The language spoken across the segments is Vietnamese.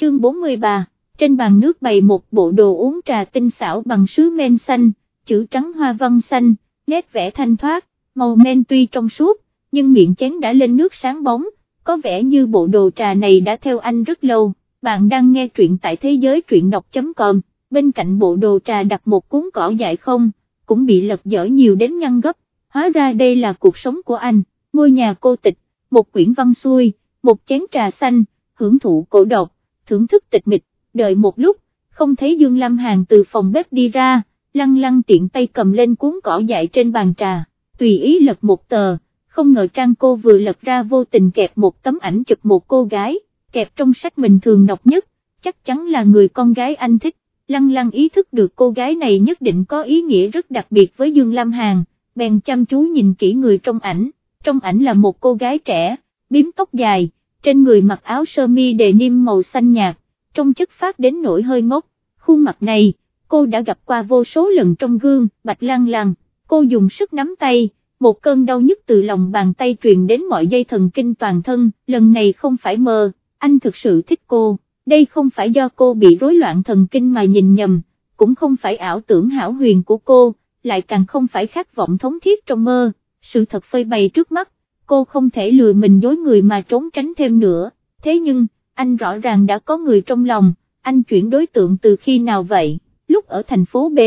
chương 43, trên bàn nước bày một bộ đồ uống trà tinh xảo bằng sứ men xanh, chữ trắng hoa văn xanh, nét vẽ thanh thoát, màu men tuy trong suốt, nhưng miệng chén đã lên nước sáng bóng, có vẻ như bộ đồ trà này đã theo anh rất lâu, bạn đang nghe truyện tại thế giới truyện đọc.com, bên cạnh bộ đồ trà đặt một cuốn cỏ dại không, cũng bị lật dở nhiều đến nhăn gấp, hóa ra đây là cuộc sống của anh, ngôi nhà cô tịch, một quyển văn xuôi, một chén trà xanh, hưởng thụ cổ độc, thưởng thức tịch mịch, đợi một lúc, không thấy Dương Lam Hàn từ phòng bếp đi ra, lăng lăng tiện tay cầm lên cuốn cỏ dại trên bàn trà, tùy ý lật một tờ, không ngờ trang cô vừa lật ra vô tình kẹp một tấm ảnh chụp một cô gái, kẹp trong sách mình thường đọc nhất, chắc chắn là người con gái anh thích, lăng lăng ý thức được cô gái này nhất định có ý nghĩa rất đặc biệt với Dương Lam Hàn, bèn chăm chú nhìn kỹ người trong ảnh, trong ảnh là một cô gái trẻ, bím tóc dài, trên người mặc áo sơ mi đề niêm màu xanh nhạt, trong chất phát đến nỗi hơi ngốc, khuôn mặt này, cô đã gặp qua vô số lần trong gương, bạch lang lang, cô dùng sức nắm tay, một cơn đau nhức từ lòng bàn tay truyền đến mọi dây thần kinh toàn thân, lần này không phải mơ, anh thực sự thích cô, đây không phải do cô bị rối loạn thần kinh mà nhìn nhầm, cũng không phải ảo tưởng hảo huyền của cô, lại càng không phải khát vọng thống thiết trong mơ, sự thật phơi bày trước mắt, cô không thể lừa mình dối người mà trốn tránh thêm nữa, thế nhưng, anh rõ ràng đã có người trong lòng, anh chuyển đối tượng từ khi nào vậy, lúc ở thành phố B,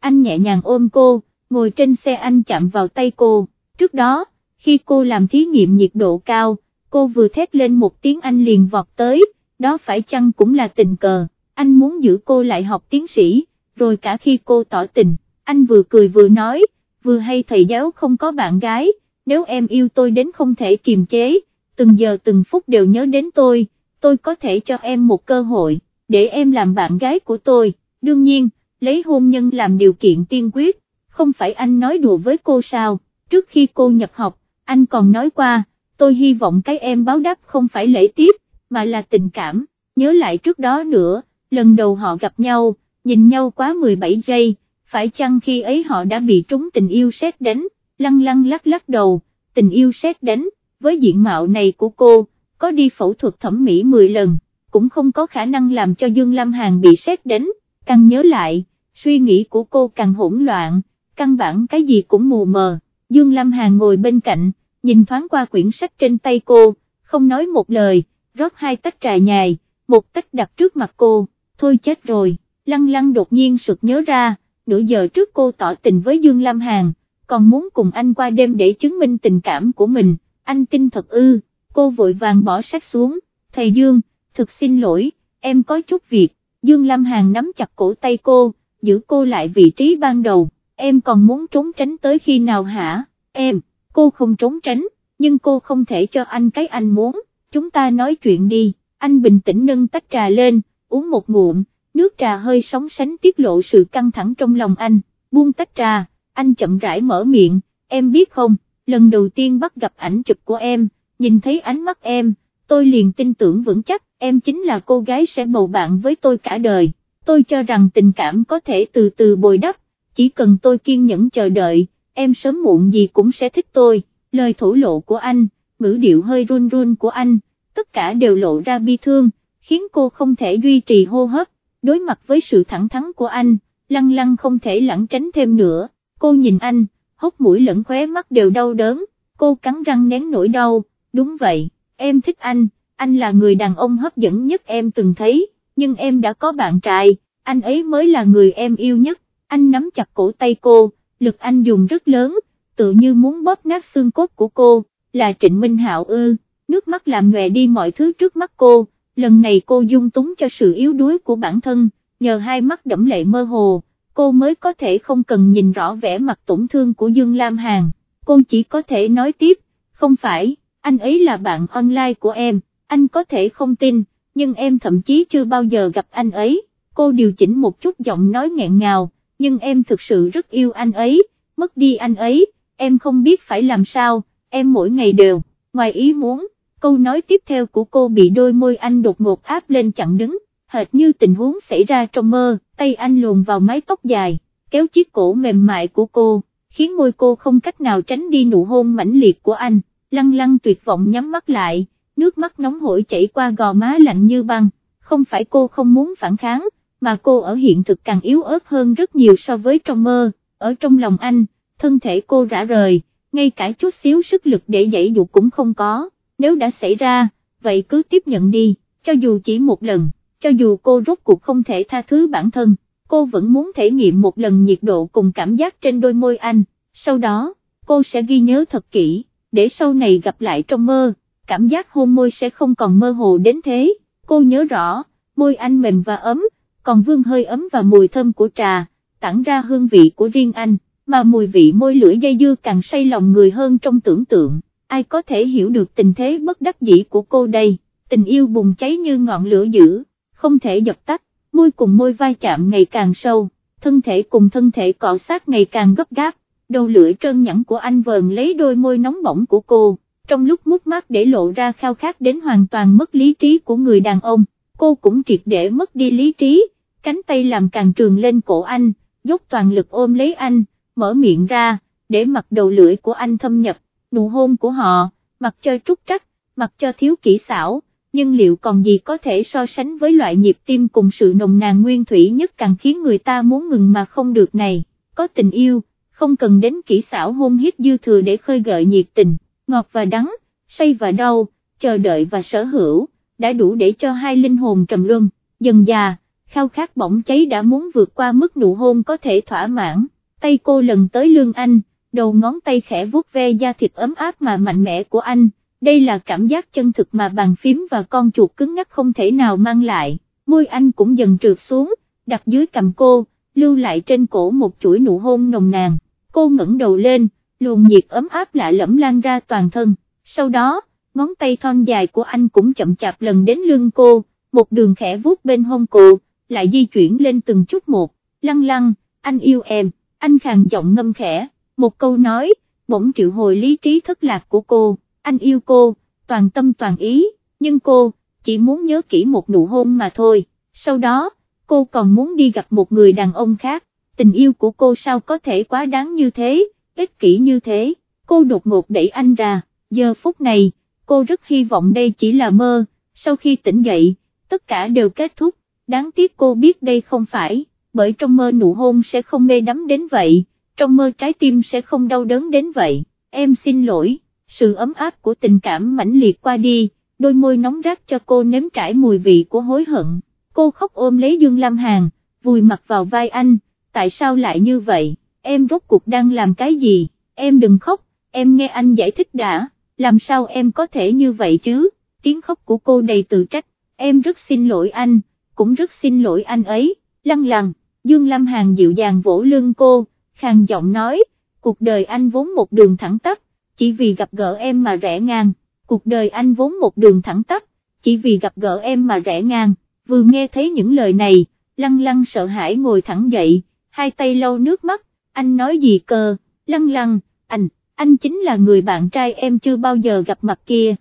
anh nhẹ nhàng ôm cô, ngồi trên xe anh chạm vào tay cô, trước đó, khi cô làm thí nghiệm nhiệt độ cao, cô vừa thét lên một tiếng anh liền vọt tới, đó phải chăng cũng là tình cờ, anh muốn giữ cô lại học tiến sĩ, rồi cả khi cô tỏ tình, anh vừa cười vừa nói, vừa hay thầy giáo không có bạn gái, nếu em yêu tôi đến không thể kiềm chế, từng giờ từng phút đều nhớ đến tôi, tôi có thể cho em một cơ hội, để em làm bạn gái của tôi, đương nhiên, lấy hôn nhân làm điều kiện tiên quyết, không phải anh nói đùa với cô sao, trước khi cô nhập học, anh còn nói qua, tôi hy vọng cái em báo đáp không phải lễ tiếp, mà là tình cảm, nhớ lại trước đó nữa, lần đầu họ gặp nhau, nhìn nhau quá 17 giây, phải chăng khi ấy họ đã bị trúng tình yêu xét đánh, lăng lăng lắc lắc đầu, tình yêu xét đánh, với diện mạo này của cô, có đi phẫu thuật thẩm mỹ 10 lần, cũng không có khả năng làm cho Dương Lam Hàn bị xét đánh, càng nhớ lại, suy nghĩ của cô càng hỗn loạn, căn bản cái gì cũng mù mờ, Dương Lam Hàn ngồi bên cạnh, nhìn thoáng qua quyển sách trên tay cô, không nói một lời, rót hai tách trà nhài, một tách đặt trước mặt cô, thôi chết rồi, lăng lăng đột nhiên sực nhớ ra, nửa giờ trước cô tỏ tình với Dương Lam Hàn, còn muốn cùng anh qua đêm để chứng minh tình cảm của mình, anh tin thật ư, cô vội vàng bỏ sách xuống, thầy Dương, thực xin lỗi, em có chút việc, Dương Lam Hàn nắm chặt cổ tay cô, giữ cô lại vị trí ban đầu, em còn muốn trốn tránh tới khi nào hả, em, cô không trốn tránh, nhưng cô không thể cho anh cái anh muốn, chúng ta nói chuyện đi, anh bình tĩnh nâng tách trà lên, uống một ngụm, nước trà hơi sóng sánh tiết lộ sự căng thẳng trong lòng anh, buông tách trà, anh chậm rãi mở miệng, em biết không, lần đầu tiên bắt gặp ảnh chụp của em, nhìn thấy ánh mắt em, tôi liền tin tưởng vững chắc, em chính là cô gái sẽ bầu bạn với tôi cả đời, tôi cho rằng tình cảm có thể từ từ bồi đắp, chỉ cần tôi kiên nhẫn chờ đợi, em sớm muộn gì cũng sẽ thích tôi, lời thổ lộ của anh, ngữ điệu hơi run run của anh, tất cả đều lộ ra bi thương, khiến cô không thể duy trì hô hấp, đối mặt với sự thẳng thắn của anh, lăng lăng không thể lẳng tránh thêm nữa, cô nhìn anh, hốc mũi lẫn khóe mắt đều đau đớn, cô cắn răng nén nỗi đau, đúng vậy, em thích anh, anh là người đàn ông hấp dẫn nhất em từng thấy, nhưng em đã có bạn trai, anh ấy mới là người em yêu nhất, anh nắm chặt cổ tay cô, lực anh dùng rất lớn, tự như muốn bóp nát xương cốt của cô, là Trịnh Minh Hạo ư, nước mắt làm nhòe đi mọi thứ trước mắt cô, lần này cô dung túng cho sự yếu đuối của bản thân, nhờ hai mắt đẫm lệ mơ hồ, cô mới có thể không cần nhìn rõ vẻ mặt tổn thương của Dương Lam Hàn, cô chỉ có thể nói tiếp, không phải, anh ấy là bạn online của em, anh có thể không tin, nhưng em thậm chí chưa bao giờ gặp anh ấy, cô điều chỉnh một chút giọng nói nghẹn ngào, nhưng em thực sự rất yêu anh ấy, mất đi anh ấy, em không biết phải làm sao, em mỗi ngày đều, ngoài ý muốn, câu nói tiếp theo của cô bị đôi môi anh đột ngột áp lên chặn đứng, hệt như tình huống xảy ra trong mơ, tay anh luồn vào mái tóc dài, kéo chiếc cổ mềm mại của cô, khiến môi cô không cách nào tránh đi nụ hôn mãnh liệt của anh, lăng lăng tuyệt vọng nhắm mắt lại, nước mắt nóng hổi chảy qua gò má lạnh như băng, không phải cô không muốn phản kháng, mà cô ở hiện thực càng yếu ớt hơn rất nhiều so với trong mơ, ở trong lòng anh, thân thể cô rã rời, ngay cả chút xíu sức lực để dậy dụ cũng không có, nếu đã xảy ra, vậy cứ tiếp nhận đi, cho dù chỉ một lần, cho dù cô rốt cuộc không thể tha thứ bản thân, cô vẫn muốn thể nghiệm một lần nhiệt độ cùng cảm giác trên đôi môi anh, sau đó, cô sẽ ghi nhớ thật kỹ, để sau này gặp lại trong mơ, cảm giác hôn môi sẽ không còn mơ hồ đến thế, cô nhớ rõ, môi anh mềm và ấm, còn vương hơi ấm và mùi thơm của trà, tản ra hương vị của riêng anh, mà mùi vị môi lưỡi dây dưa càng say lòng người hơn trong tưởng tượng, ai có thể hiểu được tình thế bất đắc dĩ của cô đây, tình yêu bùng cháy như ngọn lửa dữ, không thể dập tắt, môi cùng môi vai chạm ngày càng sâu, thân thể cùng thân thể cọ sát ngày càng gấp gáp, đầu lưỡi trơn nhẵn của anh vờn lấy đôi môi nóng bỏng của cô, trong lúc mút mắt để lộ ra khao khát đến hoàn toàn mất lý trí của người đàn ông, cô cũng triệt để mất đi lý trí, cánh tay làm càng trường lên cổ anh, dốc toàn lực ôm lấy anh, mở miệng ra, để mặt đầu lưỡi của anh thâm nhập, nụ hôn của họ, mặc cho trúc trắc, mặc cho thiếu kỹ xảo, nhưng liệu còn gì có thể so sánh với loại nhịp tim cùng sự nồng nàn nguyên thủy nhất càng khiến người ta muốn ngừng mà không được này, có tình yêu, không cần đến kỹ xảo hôn hít dư thừa để khơi gợi nhiệt tình, ngọt và đắng, say và đau, chờ đợi và sở hữu, đã đủ để cho hai linh hồn trầm luân, dần già, khao khát bỏng cháy đã muốn vượt qua mức nụ hôn có thể thỏa mãn, tay cô lần tới lương anh, đầu ngón tay khẽ vuốt ve da thịt ấm áp mà mạnh mẽ của anh, đây là cảm giác chân thực mà bàn phím và con chuột cứng ngắc không thể nào mang lại, môi anh cũng dần trượt xuống, đặt dưới cầm cô, lưu lại trên cổ một chuỗi nụ hôn nồng nàn, cô ngẩng đầu lên, luồng nhiệt ấm áp lạ lẫm lan ra toàn thân, sau đó, ngón tay thon dài của anh cũng chậm chạp lần đến lưng cô, một đường khẽ vuốt bên hông cô, lại di chuyển lên từng chút một, lăng lăng, anh yêu em, anh khàn giọng ngâm khẽ, một câu nói, bỗng triệu hồi lý trí thất lạc của cô, anh yêu cô, toàn tâm toàn ý, nhưng cô, chỉ muốn nhớ kỹ một nụ hôn mà thôi, sau đó, cô còn muốn đi gặp một người đàn ông khác, tình yêu của cô sao có thể quá đáng như thế, ích kỷ như thế, cô đột ngột đẩy anh ra, giờ phút này, cô rất hy vọng đây chỉ là mơ, sau khi tỉnh dậy, tất cả đều kết thúc, đáng tiếc cô biết đây không phải, bởi trong mơ nụ hôn sẽ không mê đắm đến vậy, trong mơ trái tim sẽ không đau đớn đến vậy, em xin lỗi, sự ấm áp của tình cảm mãnh liệt qua đi, đôi môi nóng rát cho cô nếm trải mùi vị của hối hận, cô khóc ôm lấy Dương Lam Hàn, vùi mặt vào vai anh, tại sao lại như vậy, em rốt cuộc đang làm cái gì, em đừng khóc, em nghe anh giải thích đã, làm sao em có thể như vậy chứ, tiếng khóc của cô đầy tự trách, em rất xin lỗi anh, cũng rất xin lỗi anh ấy, lăng lăng, Dương Lam Hàn dịu dàng vỗ lưng cô, khàn giọng nói, cuộc đời anh vốn một đường thẳng tắp, chỉ vì gặp gỡ em mà rẽ ngang, cuộc đời anh vốn một đường thẳng tắp, chỉ vì gặp gỡ em mà rẽ ngang, vừa nghe thấy những lời này, lăng lăng sợ hãi ngồi thẳng dậy, hai tay lau nước mắt, anh nói gì cơ, lăng lăng, anh, anh chính là người bạn trai em chưa bao giờ gặp mặt kia,